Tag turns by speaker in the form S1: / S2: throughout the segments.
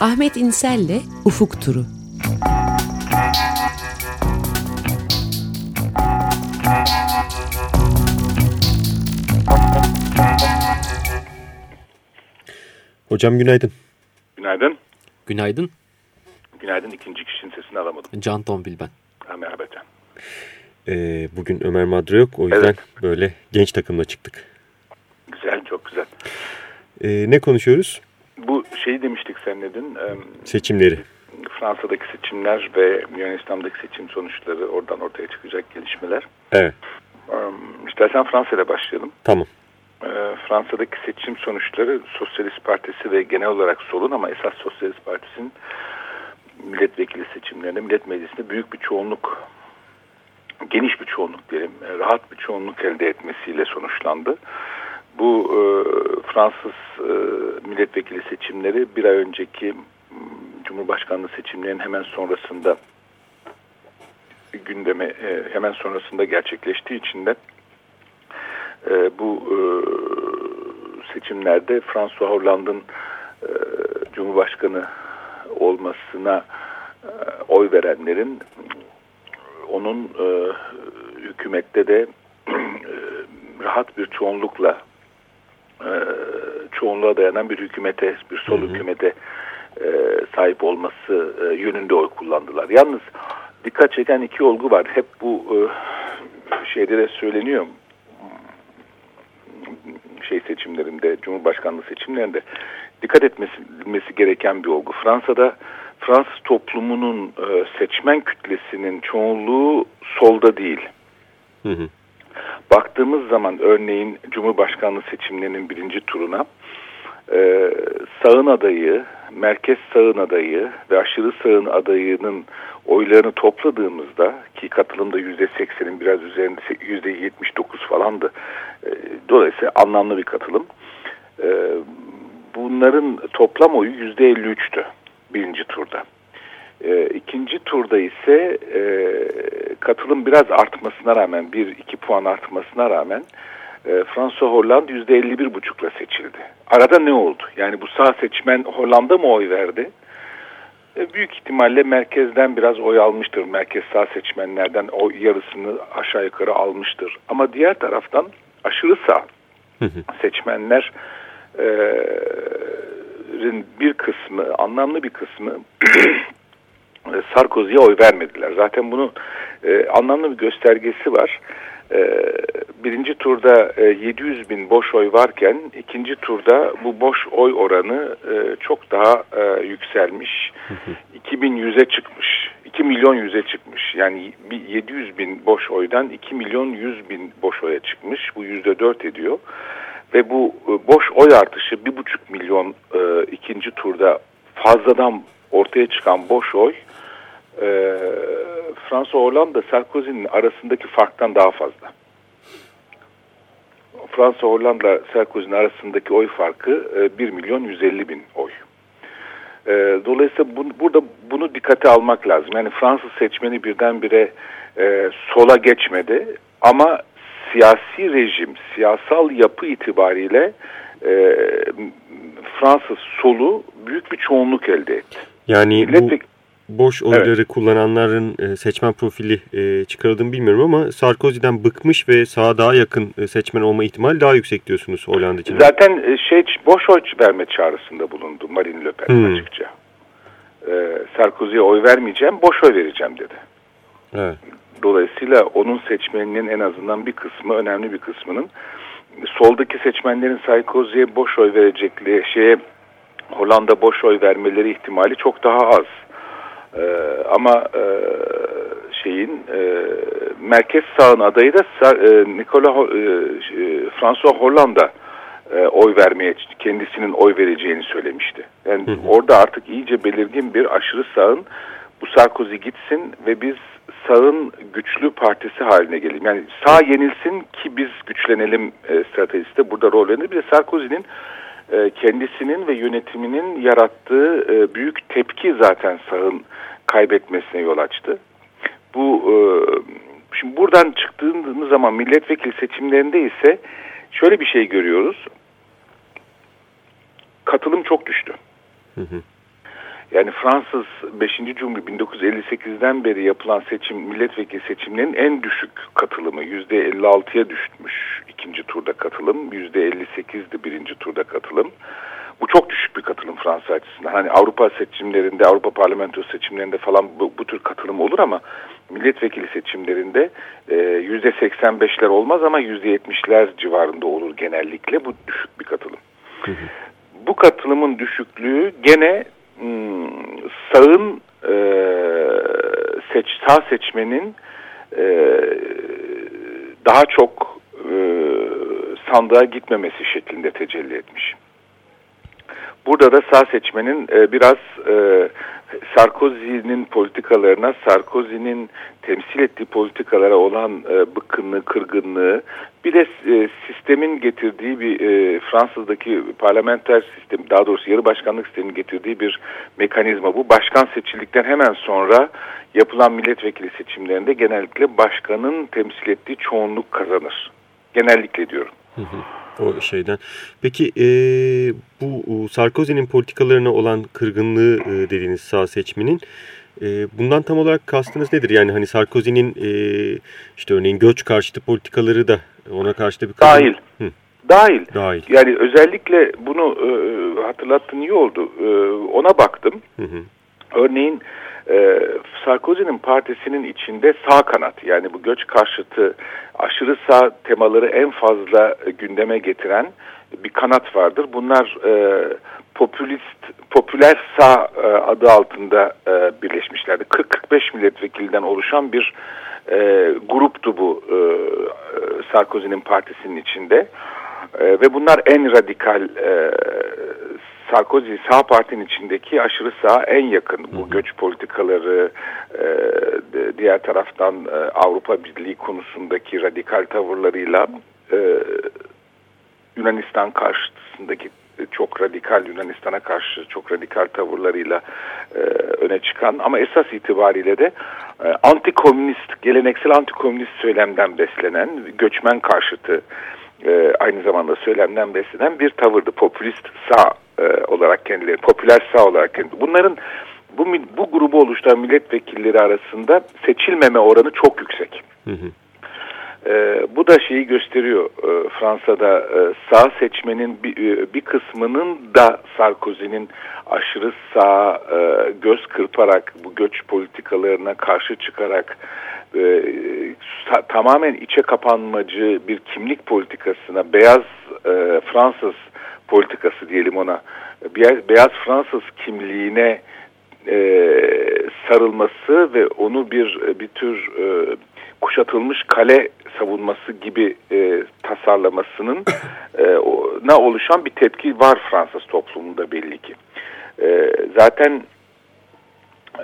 S1: Ahmet İnsel'le Ufuk Turu.
S2: Hocam günaydın.
S3: Günaydın.
S2: Günaydın.
S3: Günaydın. ikinci kişinin sesini alamadım.
S2: Can Tombil ben.
S3: Ha, merhaba Can.
S2: Ee, bugün Ömer Madra yok. O yüzden
S3: Evet.
S2: böyle genç takımla çıktık.
S3: Güzel, çok güzel.
S2: Ee, ne konuşuyoruz?
S3: Bu şeyi demiştik sen dedin.
S2: Seçimleri.
S3: Fransa'daki seçimler ve Yunanistan'daki seçim sonuçları oradan ortaya çıkacak gelişmeler.
S2: Evet.
S3: İstersen Fransa ile başlayalım.
S2: Tamam.
S3: Fransa'daki seçim sonuçları Sosyalist Partisi ve genel olarak solun ama esas Sosyalist Partisi'nin milletvekili seçimlerinde Millet Meclisi'nde büyük bir çoğunluk geniş bir çoğunluk diyelim e, rahat bir çoğunluk elde etmesiyle sonuçlandı. Bu e, Fransız e, milletvekili seçimleri bir ay önceki Cumhurbaşkanlığı seçimlerinin hemen sonrasında gündeme e, hemen sonrasında gerçekleştiği için de e, bu e, seçimlerde François Hollande'ın e, Cumhurbaşkanı olmasına e, oy verenlerin onun e, hükümette de e, rahat bir çoğunlukla e, çoğunluğa dayanan bir hükümete, bir sol
S2: Hı hı.
S3: hükümete e, sahip olması e, yönünde oy kullandılar. Yalnız dikkat çeken iki olgu var. Hep bu e, şeyde de söyleniyor şey seçimlerinde, Cumhurbaşkanlığı seçimlerinde dikkat etmesi gereken bir olgu. Fransa'da Fransız toplumunun e, seçmen kütlesinin çoğunluğu solda değil.
S2: Hı hı.
S3: Baktığımız zaman örneğin Cumhurbaşkanlığı seçimlerinin birinci turuna e, sağın adayı, merkez sağın adayı ve aşırı sağın adayının oylarını topladığımızda ki katılımda yüzde seksenin biraz üzerinde yüzde yetmiş dokuz falandı. E, dolayısıyla anlamlı bir katılım. E, bunların toplam oyu yüzde elli üçtü birinci turda. E, ikinci turda ise e, katılım biraz artmasına rağmen bir iki puan artmasına rağmen e, François Hollande yüzde elli bir buçukla seçildi. Arada ne oldu? Yani bu sağ seçmen Hollanda mı oy verdi? E, büyük ihtimalle merkezden biraz oy almıştır. Merkez sağ seçmenlerden o yarısını aşağı yukarı almıştır. Ama diğer taraftan aşırı sağ seçmenler e, bir kısmı, anlamlı bir kısmı Sarkozy'ye oy vermediler. Zaten bunun e, anlamlı bir göstergesi var. E, birinci turda e, 700 bin boş oy varken ikinci turda bu boş oy oranı e, çok daha e, yükselmiş. 2100'e çıkmış. 2 milyon yüze çıkmış. Yani bir 700 bin boş oydan 2 milyon 100 bin boş oya çıkmış. Bu yüzde dört ediyor. Ve bu e, boş oy artışı bir buçuk milyon e, ikinci turda fazladan ortaya çıkan boş oy e, Fransa Hollanda Sarkozy'nin arasındaki farktan daha fazla. Fransa Hollanda Sarkozy'nin arasındaki oy farkı e, 1 milyon 150 bin oy. E, dolayısıyla bu, burada bunu dikkate almak lazım. Yani Fransız seçmeni birdenbire e, sola geçmedi ama siyasi rejim, siyasal yapı itibariyle e, Fransız solu büyük bir çoğunluk elde etti.
S2: Yani bu
S3: Milletvek-
S2: boş oyları kullananların e, seçmen profili e, çıkarıldığını bilmiyorum ama Sarkozy'den bıkmış ve sağa daha yakın e, seçmen olma ihtimali daha yüksek diyorsunuz Hollanda için.
S3: Zaten şey boş oy verme çağrısında bulundu Marine Le Pen
S2: Hmm.
S3: açıkça. Sarkozy'ye oy vermeyeceğim, boş oy vereceğim dedi.
S2: Evet.
S3: Dolayısıyla onun seçmeninin en azından bir kısmı, önemli bir kısmının soldaki seçmenlerin Sarkozy'ye boş oy verecekliği şeye Hollanda boş oy vermeleri ihtimali çok daha az. Ee, ama e, şeyin e, merkez sağın adayı da e, Nicola Ho- e, e, François Hollanda e, oy vermeye kendisinin oy vereceğini söylemişti. Yani
S2: Hı hı.
S3: orada artık iyice belirgin bir aşırı sağın bu Sarkozy gitsin ve biz sağın güçlü partisi haline gelelim. Yani sağ yenilsin ki biz güçlenelim e, stratejisi de burada rol oynadı. Bir de Sarkozy'nin e, kendisinin ve yönetiminin yarattığı e, büyük tepki zaten sağın kaybetmesine yol açtı. Bu e, şimdi buradan çıktığımız zaman milletvekili seçimlerinde ise şöyle bir şey görüyoruz. Katılım çok düştü.
S2: Hı hı.
S3: Yani Fransız 5. Cumhuriyet 1958'den beri yapılan seçim milletvekili seçimlerinin en düşük katılımı %56'ya düşmüş ikinci turda katılım. %58'di birinci turda katılım. Bu çok düşük bir katılım Fransa açısından. Hani Avrupa seçimlerinde, Avrupa parlamento seçimlerinde falan bu, bu tür katılım olur ama milletvekili seçimlerinde e, %85'ler olmaz ama %70'ler civarında olur genellikle. Bu düşük bir katılım. Hı hı. Bu katılımın düşüklüğü gene sağın e, seç, sağ seçmenin e, daha çok e, sandığa gitmemesi şeklinde tecelli etmiş. Burada da sağ seçmenin e, biraz e, Sarkozy'nin politikalarına, Sarkozy'nin temsil ettiği politikalara olan e, bıkkınlığı, kırgınlığı, bir de e, sistemin getirdiği bir e, Fransa'daki parlamenter sistem, daha doğrusu yarı başkanlık sisteminin getirdiği bir mekanizma. Bu başkan seçildikten hemen sonra yapılan milletvekili seçimlerinde genellikle başkanın temsil ettiği çoğunluk kazanır. Genellikle diyorum.
S2: Hı hı o şeyden. Peki e, bu Sarkozy'nin politikalarına olan kırgınlığı e, dediğiniz sağ seçmenin e, bundan tam olarak kastınız nedir? Yani hani Sarkozy'nin e, işte örneğin göç karşıtı politikaları da ona karşı da bir
S3: kırgınlık... Dahil. Hı. Dahil. Dahil. Yani özellikle bunu e, hatırlattın iyi oldu. E, ona baktım. Hı hı. Örneğin e, Sarkozy'nin partisinin içinde sağ kanat yani bu göç karşıtı aşırı sağ temaları en fazla gündeme getiren bir kanat vardır. Bunlar e, popülist, popüler sağ e, adı altında e, birleşmişlerdi. 40-45 milletvekilden oluşan bir e, gruptu bu e, Sarkozy'nin partisinin içinde. E, ve bunlar en radikal e, Sarkozy sağ partinin içindeki aşırı sağ en yakın. Bu göç politikaları, e, diğer taraftan e, Avrupa Birliği konusundaki radikal tavırlarıyla e, Yunanistan karşısındaki çok radikal Yunanistan'a karşı çok radikal tavırlarıyla e, öne çıkan ama esas itibariyle de e, antikomünist, geleneksel antikomünist söylemden beslenen göçmen karşıtı e, aynı zamanda söylemden beslenen bir tavırdı. Popülist sağ e, olarak kendileri, popüler sağ olarak kendileri. Bunların bu, bu grubu oluşturan milletvekilleri arasında seçilmeme oranı çok yüksek. Hı hı. E, bu da şeyi gösteriyor. E, Fransa'da e, sağ seçmenin bir, e, bir kısmının da Sarkozy'nin aşırı sağ e, göz kırparak bu göç politikalarına karşı çıkarak e, tamamen içe kapanmacı bir kimlik politikasına beyaz e, Fransız politikası diyelim ona beyaz Fransız kimliğine e, sarılması ve onu bir bir tür e, kuşatılmış kale savunması gibi e, tasarlamasının e, na oluşan bir tepki var Fransız toplumunda belli ki. E, zaten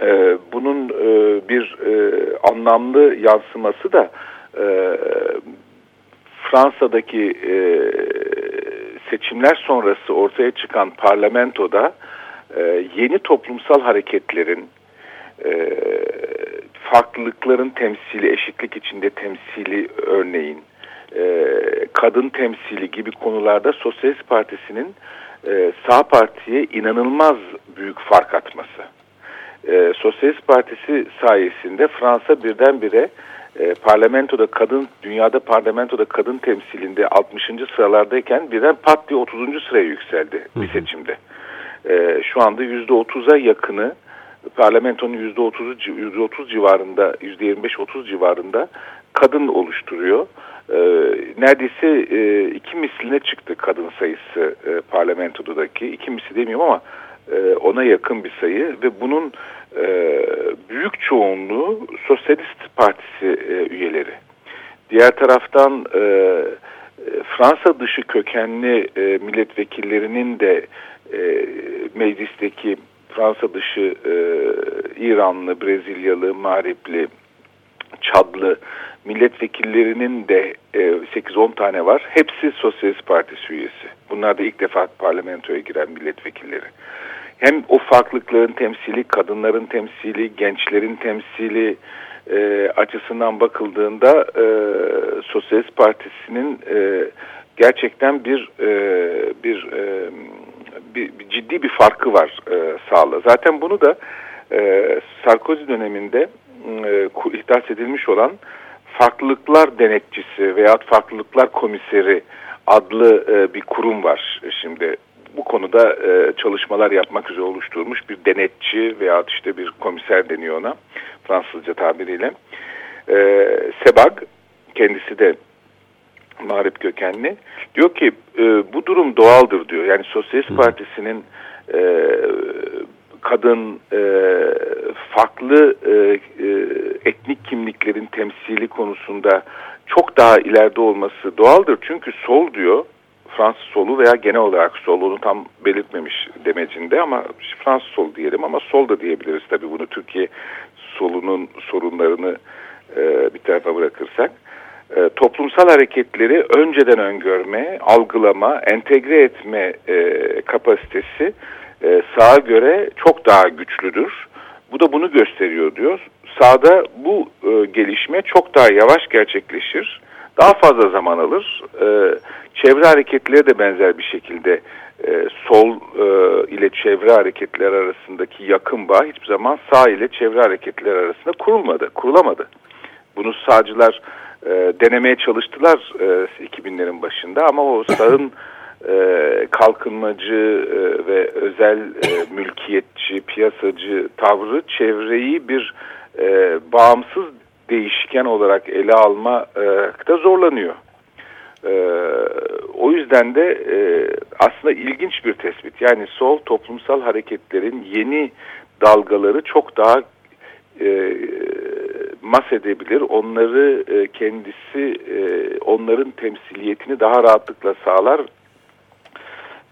S3: e, bunun e, bir e, anlamlı yansıması da e, Fransa'daki e, seçimler sonrası ortaya çıkan parlamentoda e, yeni toplumsal hareketlerin e, farklılıkların temsili, eşitlik içinde temsili örneğin, e, kadın temsili gibi konularda Sosyalist Partisi'nin e, sağ partiye inanılmaz büyük fark atması. E, Sosyalist Partisi sayesinde Fransa birdenbire e, parlamentoda kadın, dünyada parlamentoda kadın temsilinde 60. sıralardayken birden pat diye 30. sıraya yükseldi bir seçimde. E, şu anda %30'a yakını parlamentonun %30, %30 civarında, %25-30 civarında kadın oluşturuyor. E, neredeyse e, iki misline çıktı kadın sayısı e, parlamentodaki. İki misli demiyorum ama e, ona yakın bir sayı ve bunun e, büyük çoğunluğu Sosyalist Partisi e, üyeleri. Diğer taraftan e, Fransa dışı kökenli e, milletvekillerinin de e, meclisteki Fransa dışı e, İranlı, Brezilyalı, Mağripli, Çadlı milletvekillerinin de e, 8-10 tane var. Hepsi Sosyalist Partisi üyesi. Bunlar da ilk defa parlamentoya giren milletvekilleri hem o farklılıkların temsili, kadınların temsili, gençlerin temsili e, açısından bakıldığında e, Sosyalist Partisi'nin e, gerçekten bir e, bir e, bir, bir ciddi bir farkı var e, sağla. Zaten bunu da e, Sarkozy döneminde e, ihdas edilmiş olan farklılıklar denetçisi veya farklılıklar komiseri adlı e, bir kurum var şimdi. Bu konuda e, çalışmalar yapmak üzere oluşturulmuş bir denetçi veya işte bir komiser deniyor ona Fransızca tabiriyle. E, Sebag kendisi de mağrip kökenli. Diyor ki e, bu durum doğaldır diyor. Yani Sosyalist Partisi'nin e, kadın e, farklı e, e, etnik kimliklerin temsili konusunda çok daha ileride olması doğaldır. Çünkü sol diyor Fransız solu veya genel olarak sol onu tam belirtmemiş demecinde ama Fransız sol diyelim ama sol da diyebiliriz tabii bunu Türkiye solunun sorunlarını e, bir tarafa bırakırsak e, toplumsal hareketleri önceden öngörme, algılama, entegre etme e, kapasitesi e, sağa göre çok daha güçlüdür. Bu da bunu gösteriyor diyor. Sağda bu e, gelişme çok daha yavaş gerçekleşir. Daha fazla zaman alır. E, çevre hareketleri de benzer bir şekilde e, sol e, ile çevre hareketleri arasındaki yakın bağ hiçbir zaman sağ ile çevre hareketleri arasında kurulmadı, kurulamadı. Bunu sağcılar e, denemeye çalıştılar e, 2000'lerin başında ama o sağın e, kalkınmacı e, ve özel e, mülkiyetçi, piyasacı tavrı çevreyi bir e, bağımsız değişken olarak ele alma e, zorlanıyor. E, o yüzden de e, aslında ilginç bir tespit. Yani sol toplumsal hareketlerin yeni dalgaları çok daha e, mas edebilir. Onları e, kendisi, e, onların temsiliyetini daha rahatlıkla sağlar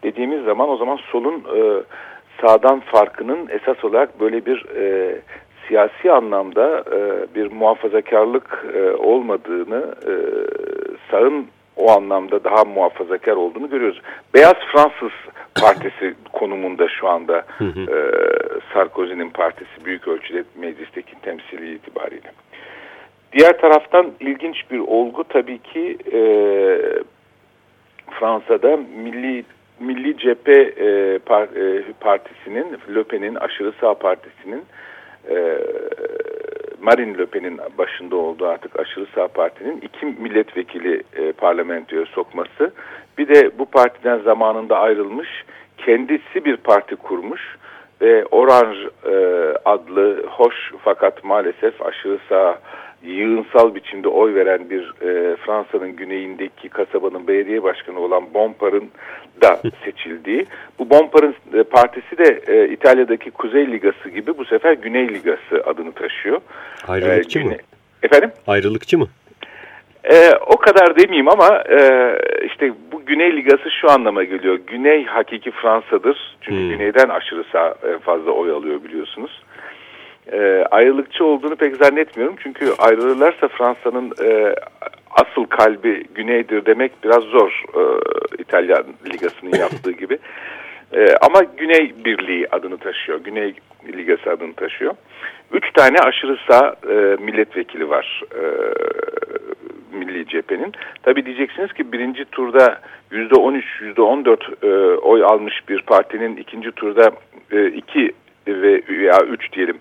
S3: dediğimiz zaman o zaman solun e, sağdan farkının esas olarak böyle bir e, siyasi anlamda e, bir muhafazakarlık e, olmadığını, e, sağın o anlamda daha muhafazakar olduğunu görüyoruz. Beyaz Fransız Partisi konumunda şu anda e, Sarkozy'nin partisi büyük ölçüde meclisteki temsili itibariyle. Diğer taraftan ilginç bir olgu tabii ki e, Fransa'da milli Milli Cephe e, par, e, Partisi'nin, Le Pen'in, aşırı sağ partisinin e, Marine Le Pen'in başında olduğu artık aşırı sağ partinin iki milletvekili e, parlamentoya sokması. Bir de bu partiden zamanında ayrılmış, kendisi bir parti kurmuş ve Orange e, adlı hoş fakat maalesef aşırı sağ yığınsal biçimde oy veren bir e, Fransa'nın güneyindeki kasabanın belediye başkanı olan Bompar'ın da seçildiği. Bu Bompar'ın e, partisi de e, İtalya'daki Kuzey Ligası gibi bu sefer Güney Ligası adını taşıyor.
S2: Ayrılıkçı e, mı?
S3: Efendim?
S2: Ayrılıkçı mı?
S3: E, o kadar demeyeyim ama e, işte bu Güney Ligası şu anlama geliyor. Güney hakiki Fransa'dır. Çünkü hmm. güneyden aşırı sağ, e, fazla oy alıyor biliyorsunuz e, ayrılıkçı olduğunu pek zannetmiyorum. Çünkü ayrılırlarsa Fransa'nın e, asıl kalbi güneydir demek biraz zor e, İtalyan Ligası'nın yaptığı gibi. E, ama Güney Birliği adını taşıyor. Güney Ligası adını taşıyor. Üç tane aşırı sağ e, milletvekili var e, Milli Cephe'nin. Tabi diyeceksiniz ki birinci turda yüzde on üç, yüzde on dört e, oy almış bir partinin ikinci turda e, iki ve veya üç diyelim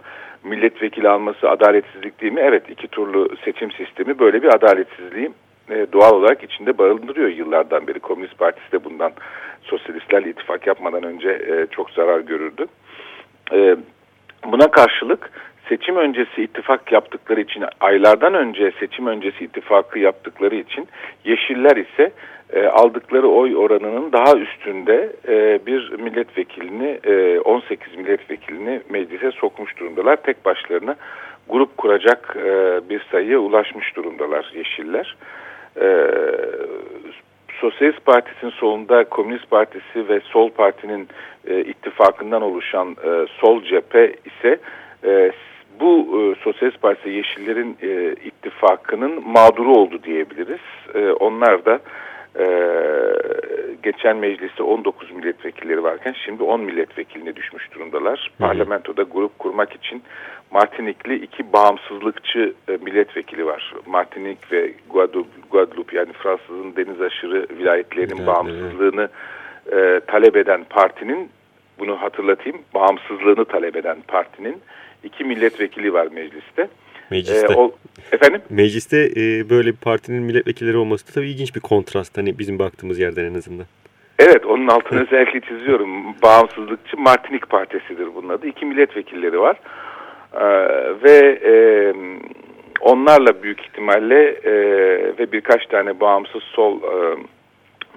S3: milletvekili alması adaletsizlik değil mi? Evet iki turlu seçim sistemi böyle bir adaletsizliği e, doğal olarak içinde barındırıyor yıllardan beri. Komünist Partisi de bundan sosyalistlerle ittifak yapmadan önce e, çok zarar görürdü. E, buna karşılık seçim öncesi ittifak yaptıkları için aylardan önce seçim öncesi ittifakı yaptıkları için Yeşiller ise e, aldıkları oy oranının daha üstünde e, bir milletvekilini e, 18 milletvekilini meclise sokmuş durumdalar. Tek başlarına grup kuracak e, bir sayıya ulaşmış durumdalar Yeşiller. E, Sosyalist Partisi'nin solunda Komünist Partisi ve Sol Parti'nin e, ittifakından oluşan e, Sol Cephe ise e, bu e, Sosyalist Parti Yeşillerin e, ittifakının mağduru oldu diyebiliriz. E, onlar da e, geçen mecliste 19 milletvekilleri varken şimdi 10 milletvekiline düşmüş durumdalar. Hı hı. Parlamentoda grup kurmak için Martinikli iki bağımsızlıkçı e, milletvekili var. Martinik ve Guadeloupe, yani Fransız'ın deniz aşırı vilayetlerinin evet, bağımsızlığını e, talep eden partinin, bunu hatırlatayım, bağımsızlığını talep eden partinin iki milletvekili var mecliste.
S2: Mecliste.
S3: Ee, o, efendim?
S2: Mecliste e, böyle bir partinin milletvekilleri olması da tabii ilginç bir kontrast. Hani bizim baktığımız yerden en azından.
S3: Evet onun altını özellikle çiziyorum. Bağımsızlıkçı Martinik Partisi'dir bunun adı. İki milletvekilleri var. Ee, ve e, onlarla büyük ihtimalle e, ve birkaç tane bağımsız sol e,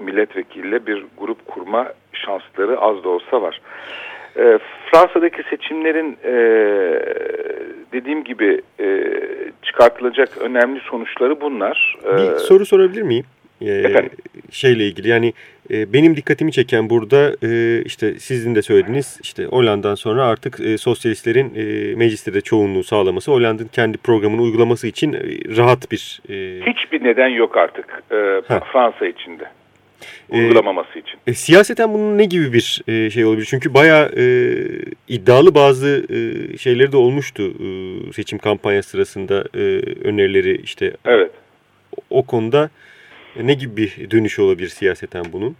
S3: milletvekiliyle bir grup kurma şansları az da olsa var. E, Fransa'daki seçimlerin e, dediğim gibi e, çıkartılacak önemli sonuçları bunlar.
S2: Bir soru sorabilir miyim?
S3: Ee,
S2: şeyle ilgili yani e, benim dikkatimi çeken burada e, işte sizin de söylediğiniz işte Hollanda'dan sonra artık e, sosyalistlerin e, mecliste de çoğunluğu sağlaması Hollanda'nın kendi programını uygulaması için e, rahat bir...
S3: E, Hiçbir neden yok artık e, Fransa içinde uygulamaması için.
S2: E, siyaseten bunun ne gibi bir e, şey olabilir? Çünkü bayağı e, iddialı bazı e, şeyleri de olmuştu e, seçim kampanya sırasında e, önerileri işte.
S3: Evet.
S2: O konuda ne gibi bir dönüş olabilir siyaseten bunun?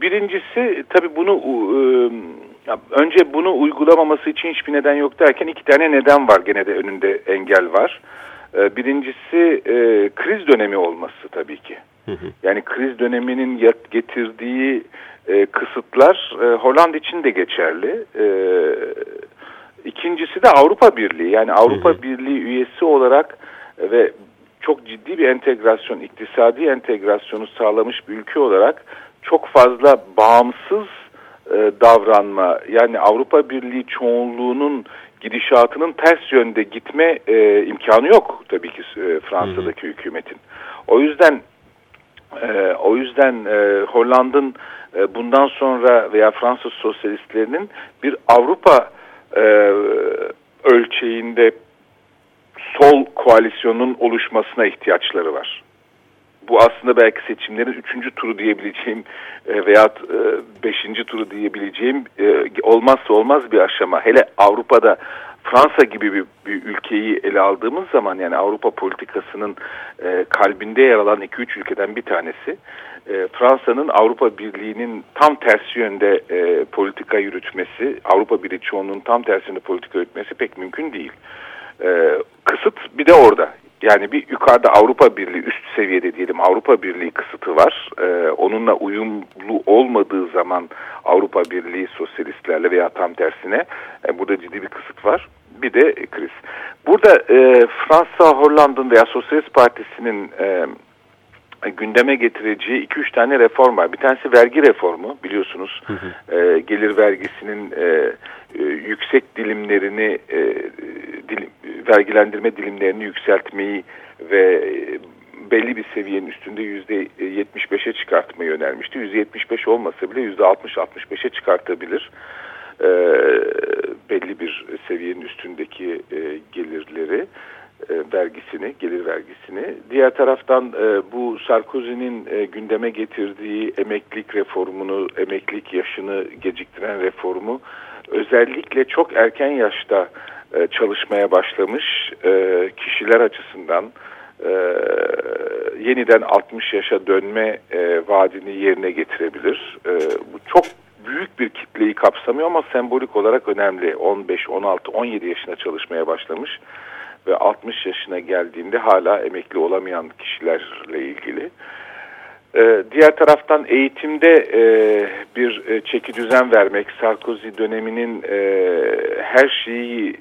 S3: Birincisi tabii bunu e, önce bunu uygulamaması için hiçbir neden yok derken iki tane neden var gene de önünde engel var. E, birincisi e, kriz dönemi olması tabii ki. Yani kriz döneminin getirdiği kısıtlar Hollanda için de geçerli. İkincisi de Avrupa Birliği. Yani Avrupa Birliği üyesi olarak ve çok ciddi bir entegrasyon, iktisadi entegrasyonu sağlamış bir ülke olarak çok fazla bağımsız e, davranma, yani Avrupa Birliği çoğunluğunun gidişatının ters yönde gitme e, imkanı yok tabii ki e, Fransa'daki hükümetin. O yüzden e, o yüzden e, Hollanda'nın e, bundan sonra veya Fransız sosyalistlerinin bir Avrupa e, ölçeğinde sol koalisyonun oluşmasına ihtiyaçları var. Bu aslında belki seçimlerin üçüncü turu diyebileceğim e, veya e, beşinci turu diyebileceğim e, olmazsa olmaz bir aşama. Hele Avrupa'da Fransa gibi bir, bir ülkeyi ele aldığımız zaman yani Avrupa politikasının e, kalbinde yer alan 2-3 ülkeden bir tanesi e, Fransa'nın Avrupa Birliği'nin tam tersi yönde e, politika yürütmesi, Avrupa Birliği çoğunluğunun tam tersinde politika yürütmesi pek mümkün değil. E, kısıt bir de orada. Yani bir yukarıda Avrupa Birliği üst seviyede diyelim Avrupa Birliği kısıtı var. Ee, onunla uyumlu olmadığı zaman Avrupa Birliği sosyalistlerle veya tam tersine e, burada ciddi bir kısıt var. Bir de kriz. Burada e, Fransa, Hollanda'nın veya Sosyalist Partisi'nin e, gündeme getireceği iki üç tane reform var. Bir tanesi vergi reformu biliyorsunuz. Hı hı. E, gelir vergisinin e, e, yüksek dilimlerini e, dilim, vergilendirme dilimlerini yükseltmeyi ve belli bir seviyenin üstünde yüzde 75'e çıkartmayı önermişti. Yüzde 75 olmasa bile yüzde 60-65'e çıkartabilir. E, belli bir seviyenin üstündeki e, gelirleri e, vergisini, gelir vergisini. Diğer taraftan e, bu Sarkozy'nin e, gündeme getirdiği emeklilik reformunu, emeklilik yaşını geciktiren reformu özellikle çok erken yaşta e, çalışmaya başlamış e, kişiler açısından e, yeniden 60 yaşa dönme e, vaadini yerine getirebilir. Bu çok büyük bir kitleyi kapsamıyor ama sembolik olarak önemli. 15, 16, 17 yaşına çalışmaya başlamış ve 60 yaşına geldiğinde hala emekli olamayan kişilerle ilgili. Ee, diğer taraftan eğitimde e, bir e, çeki düzen vermek, Sarkozy döneminin e, her şeyi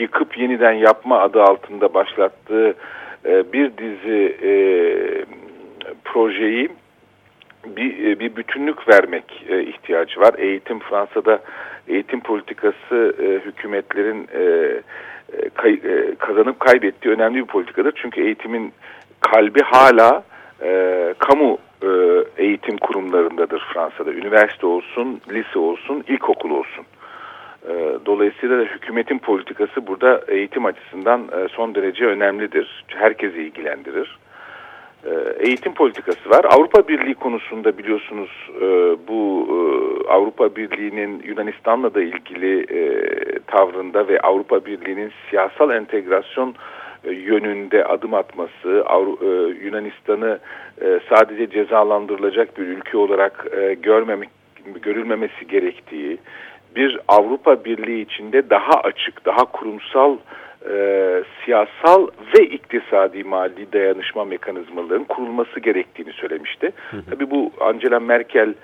S3: yıkıp yeniden yapma adı altında başlattığı bir dizi projeyi bir, bir bütünlük vermek ihtiyacı var. Eğitim Fransa'da eğitim politikası hükümetlerin kazanıp kaybettiği önemli bir politikadır. Çünkü eğitimin kalbi hala e, kamu e, eğitim kurumlarındadır Fransa'da. Üniversite olsun, lise olsun, ilkokul olsun. E, dolayısıyla da hükümetin politikası burada eğitim açısından e, son derece önemlidir. Herkesi ilgilendirir. E, eğitim politikası var. Avrupa Birliği konusunda biliyorsunuz e, bu e, Avrupa Birliği'nin Yunanistan'la da ilgili tavrında ve Avrupa Birliği'nin siyasal entegrasyon yönünde adım atması, e, Yunanistan'ı e, sadece cezalandırılacak bir ülke olarak görmemek, görülmemesi gerektiği, bir Avrupa Birliği içinde daha açık, daha kurumsal e, siyasal ve iktisadi mali dayanışma mekanizmalarının kurulması gerektiğini söylemişti. Hı hı. Tabii bu Angela Merkel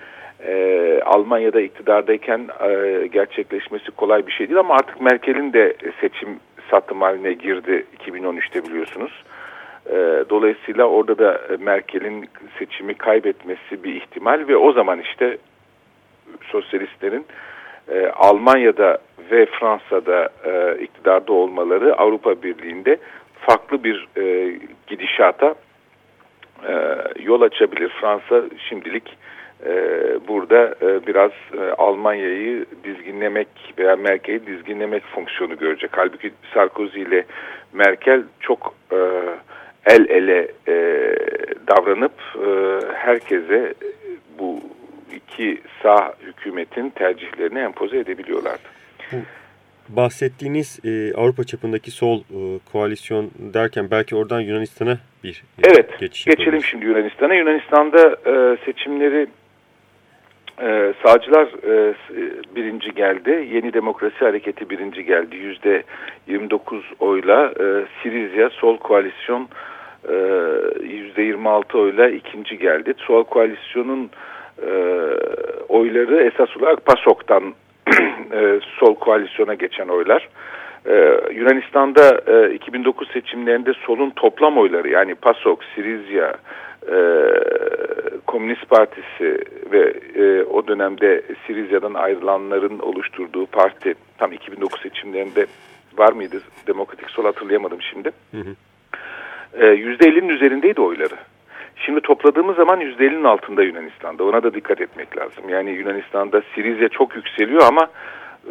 S3: e, Almanya'da iktidardayken e, gerçekleşmesi kolay bir şey değil ama artık Merkel'in de seçim satım haline girdi 2013'te biliyorsunuz. E, dolayısıyla orada da Merkel'in seçimi kaybetmesi bir ihtimal ve o zaman işte sosyalistlerin e, Almanya'da ve Fransa'da e, iktidarda olmaları Avrupa Birliği'nde farklı bir e, gidişata yol açabilir. Fransa şimdilik burada e, biraz e, Almanya'yı dizginlemek veya Merkel'i dizginlemek fonksiyonu görecek. Halbuki Sarkozy ile Merkel çok e, el ele davranıp herkese bu iki sağ hükümetin tercihlerini empoze edebiliyorlardı.
S2: Bu bahsettiğiniz e, Avrupa çapındaki sol e, koalisyon derken belki oradan Yunanistan'a bir
S3: e, evet, geçiş yapalım. Geçelim şimdi Yunanistan'a. Yunanistan'da e, seçimleri e, sağcılar e, birinci geldi. Yeni Demokrasi Hareketi birinci geldi. Yüzde 29 oyla e, Sirizya Sol Koalisyon e, yüzde 26 oyla ikinci geldi. Sol Koalisyon'un e, oyları esas olarak PASOK'tan e, sol koalisyona geçen oylar. Ee, Yunanistan'da e, 2009 seçimlerinde solun toplam oyları yani PASOK, Sirizya, e, Komünist Partisi ve e, o dönemde Sirizya'dan ayrılanların oluşturduğu parti tam 2009 seçimlerinde var mıydı? Demokratik Sol hatırlayamadım şimdi. Hı hı. E, %50'nin üzerindeydi oyları. Şimdi topladığımız zaman %50'nin altında Yunanistan'da. Ona da dikkat etmek lazım. Yani Yunanistan'da Sirizya çok yükseliyor ama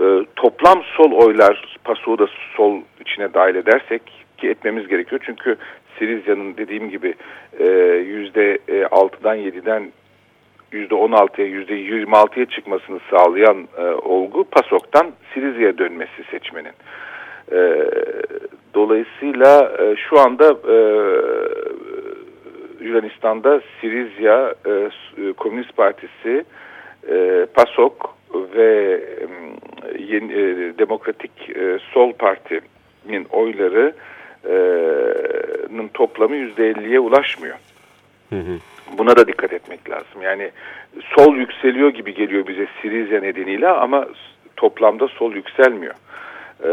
S3: e, toplam sol oylar PASOK'u da sol içine dahil edersek ki etmemiz gerekiyor. Çünkü Sirizya'nın dediğim gibi e, %6'dan 7'den %16'ya %26'ya çıkmasını sağlayan e, olgu PASOK'tan Sirizya'ya dönmesi seçmenin. E, dolayısıyla e, şu anda e, Yunanistan'da Sirizya e, e, Komünist Partisi, e, PASOK ve yeni, e, Demokratik e, Sol Parti'nin oylarının e, toplamı %50'ye ulaşmıyor. Buna da dikkat etmek lazım. Yani sol yükseliyor gibi geliyor bize Sirizya nedeniyle ama toplamda sol yükselmiyor. E,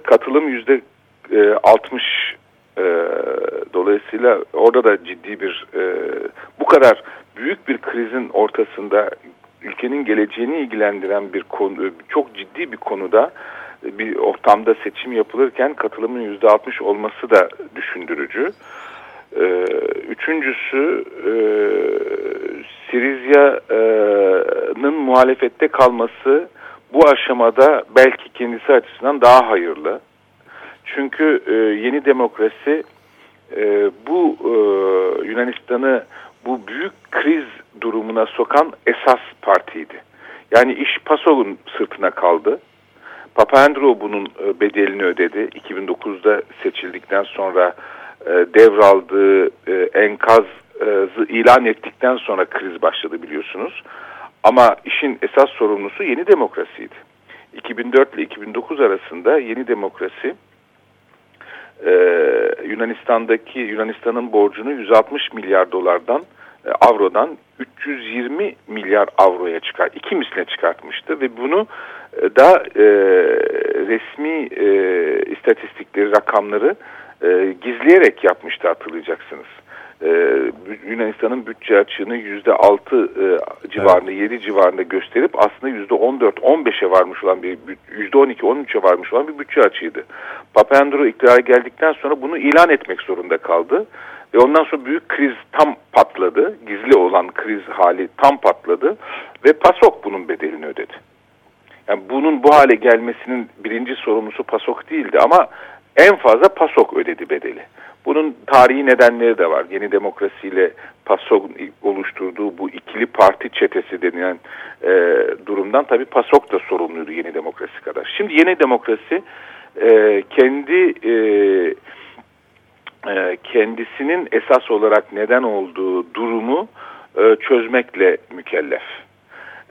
S3: katılım yüzde 60 e, dolayısıyla orada da ciddi bir e, bu kadar büyük bir krizin ortasında ülkenin geleceğini ilgilendiren bir konu, çok ciddi bir konuda bir ortamda seçim yapılırken katılımın yüzde altmış olması da düşündürücü. Ee, üçüncüsü e, Sirizya'nın muhalefette kalması bu aşamada belki kendisi açısından daha hayırlı. Çünkü e, yeni demokrasi e, bu e, Yunanistan'ı bu büyük kriz durumuna sokan esas partiydi. Yani iş PASOK'un sırtına kaldı. Papandreou bunun e, bedelini ödedi. 2009'da seçildikten sonra e, devraldığı e, enkazı ilan ettikten sonra kriz başladı biliyorsunuz. Ama işin esas sorumlusu yeni demokrasiydi. 2004 ile 2009 arasında yeni demokrasi e, Yunanistan'daki Yunanistan'ın borcunu 160 milyar dolardan e, avrodan 320 milyar avroya çıkar, iki misline çıkartmıştı ve bunu e, da e, resmi e, istatistikleri, rakamları e, gizleyerek yapmıştı hatırlayacaksınız e, Yunanistan'ın bütçe açığını yüzde altı e, civarında, evet. yedi civarında gösterip aslında yüzde on dört, on beşe varmış olan bir yüzde on iki, on üçe varmış olan bir bütçe açığıydı. Papandreou iktidara geldikten sonra bunu ilan etmek zorunda kaldı. Ve ondan sonra büyük kriz tam patladı. Gizli olan kriz hali tam patladı. Ve PASOK bunun bedelini ödedi. Yani bunun bu hale gelmesinin birinci sorumlusu PASOK değildi ama en fazla PASOK ödedi bedeli. Bunun tarihi nedenleri de var. Yeni demokrasiyle PASOK oluşturduğu bu ikili parti çetesi denilen e, durumdan tabii PASOK da sorumluydu yeni demokrasi kadar. Şimdi yeni demokrasi e, kendi e, e, kendisinin esas olarak neden olduğu durumu e, çözmekle mükellef.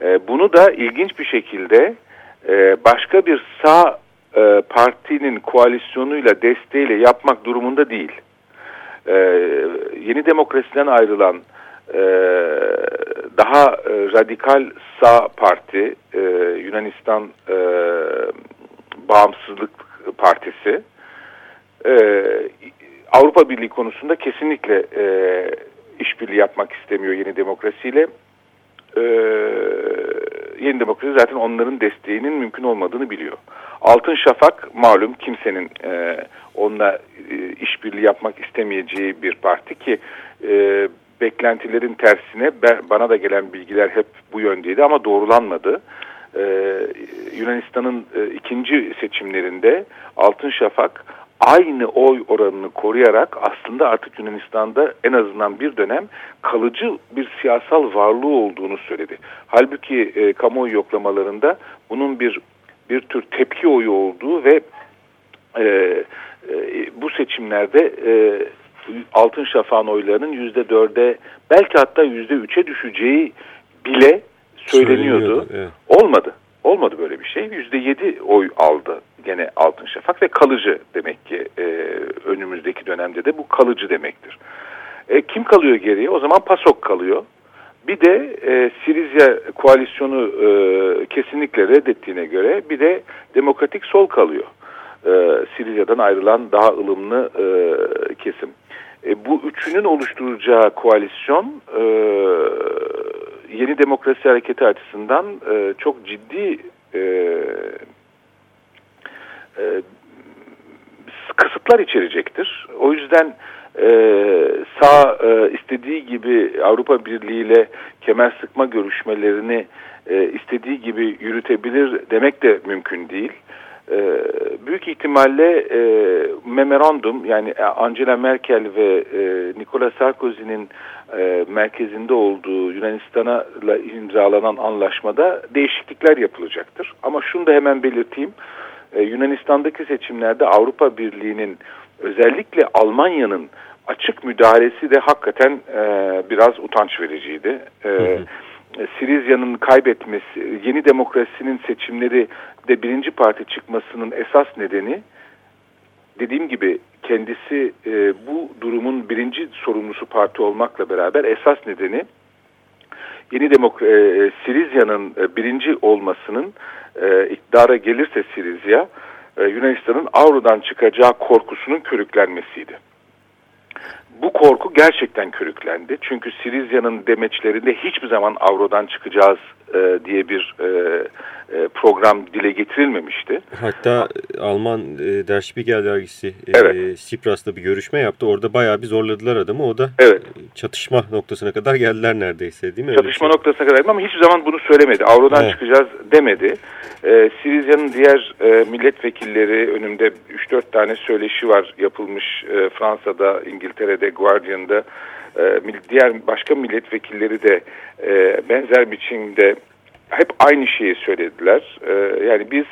S3: E, bunu da ilginç bir şekilde e, başka bir sağ e, partinin koalisyonuyla desteğiyle yapmak durumunda değil. E, yeni demokrasiden ayrılan e, daha e, radikal sağ parti e, Yunanistan e, Bağımsızlık Partisi e, Avrupa Birliği konusunda kesinlikle e, işbirliği yapmak istemiyor yeni demokrasiyle. E, yeni demokrasi zaten onların desteğinin mümkün olmadığını biliyor. Altın Şafak malum kimsenin e, onunla e, işbirliği yapmak istemeyeceği bir parti ki e, beklentilerin tersine ben, bana da gelen bilgiler hep bu yöndeydi ama doğrulanmadı. Ee, Yunanistan'ın e, ikinci seçimlerinde Altın Şafak aynı oy oranını koruyarak aslında artık Yunanistan'da en azından bir dönem kalıcı bir siyasal varlığı olduğunu söyledi. Halbuki e, kamuoyu yoklamalarında bunun bir bir tür tepki oyu olduğu ve e, e, bu seçimlerde e, Altın Şafak'ın oylarının yüzde dörde belki hatta yüzde üçe düşeceği bile söyleniyordu. Evet. Olmadı. Olmadı böyle bir şey. Yüzde yedi oy aldı gene Altın Şafak ve kalıcı demek ki e, önümüzdeki dönemde de bu kalıcı demektir. E, kim kalıyor geriye? O zaman PASOK kalıyor. Bir de e, Sirizya koalisyonu e, kesinlikle reddettiğine göre bir de Demokratik Sol kalıyor. E, Sirizya'dan ayrılan daha ılımlı e, kesim. E, bu üçünün oluşturacağı koalisyon e, yeni demokrasi hareketi açısından e, çok ciddi e, e, kısıtlar içerecektir. O yüzden e, sağ e, istediği gibi Avrupa Birliği ile kemer sıkma görüşmelerini e, istediği gibi yürütebilir demek de mümkün değil. E, büyük ihtimalle e, memorandum yani Angela Merkel ve e, Nicolas Sarkozy'nin e, merkezinde olduğu Yunanistan'a imzalanan anlaşmada değişiklikler yapılacaktır. Ama şunu da hemen belirteyim. E, Yunanistan'daki seçimlerde Avrupa Birliği'nin özellikle Almanya'nın açık müdahalesi de hakikaten e, biraz utanç vericiydi. E, hı hı. Sirizya'nın kaybetmesi, yeni demokrasinin seçimleri de birinci parti çıkmasının esas nedeni dediğim gibi kendisi e, bu durumun birinci sorumlusu parti olmakla beraber esas nedeni yeni demok e, Sirizya'nın e, birinci olmasının e, iktidara gelirse Sirizya e, Yunanistan'ın avrodan çıkacağı korkusunun körüklenmesiydi. Bu korku gerçekten körüklendi. Çünkü Sirizya'nın demeçlerinde hiçbir zaman avrodan çıkacağız e, diye bir e, e, program dile getirilmemişti.
S2: Hatta Alman e, Der Spiegel dergisi e, evet. Sipras'ta bir görüşme yaptı. Orada bayağı bir zorladılar adamı. O da evet. çatışma noktasına kadar geldiler neredeyse değil mi?
S3: Çatışma Öyle noktasına kadar ama hiçbir zaman bunu söylemedi. Avrodan evet. çıkacağız demedi. E, Sirizya'nın diğer e, milletvekilleri önümde 3-4 tane söyleşi var yapılmış e, Fransa'da, İngiltere'de, Guardian'da. E, diğer başka milletvekilleri de e, benzer biçimde hep aynı şeyi söylediler. E, yani biz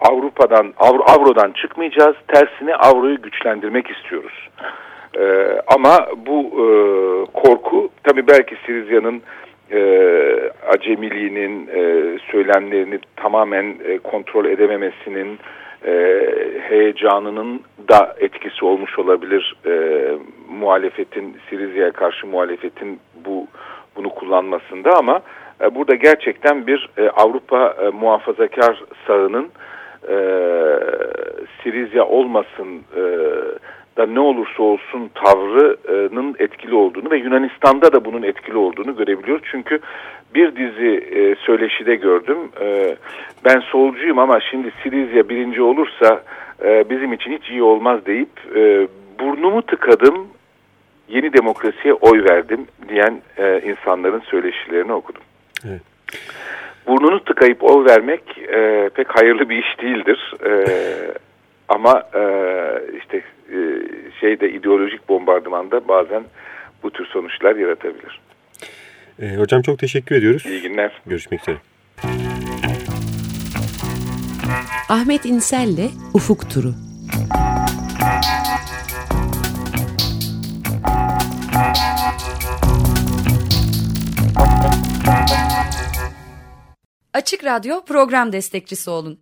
S3: Avrupa'dan, Avro, Avro'dan çıkmayacağız. Tersine Avro'yu güçlendirmek istiyoruz. Ama bu korku tabii belki Sirizya'nın acemiliğinin, e, söylemlerini tamamen kontrol edememesinin, e, heyecanının da etkisi olmuş olabilir. E, muhalefetin, Sirizya'ya karşı muhalefetin bu bunu kullanmasında ama e, burada gerçekten bir e, Avrupa e, muhafazakar sağının e, Sirizya olmasın e, da ne olursa olsun tavrının etkili olduğunu ve Yunanistan'da da bunun etkili olduğunu görebiliyoruz. Çünkü bir dizi e, söyleşide gördüm. E, ben solcuyum ama şimdi Sirizya birinci olursa e, bizim için hiç iyi olmaz deyip e, burnumu tıkadım yeni demokrasiye oy verdim diyen e, insanların söyleşilerini okudum. Evet. Burnunu tıkayıp oy vermek e, pek hayırlı bir iş değildir. E, ama e, işte e, şeyde ideolojik bombardımanda bazen bu tür sonuçlar yaratabilir.
S2: E, hocam çok teşekkür ediyoruz.
S3: İyi günler.
S2: Görüşmek üzere.
S1: Ahmet İnsel'le Ufuk Turu.
S4: Açık Radyo program destekçisi olun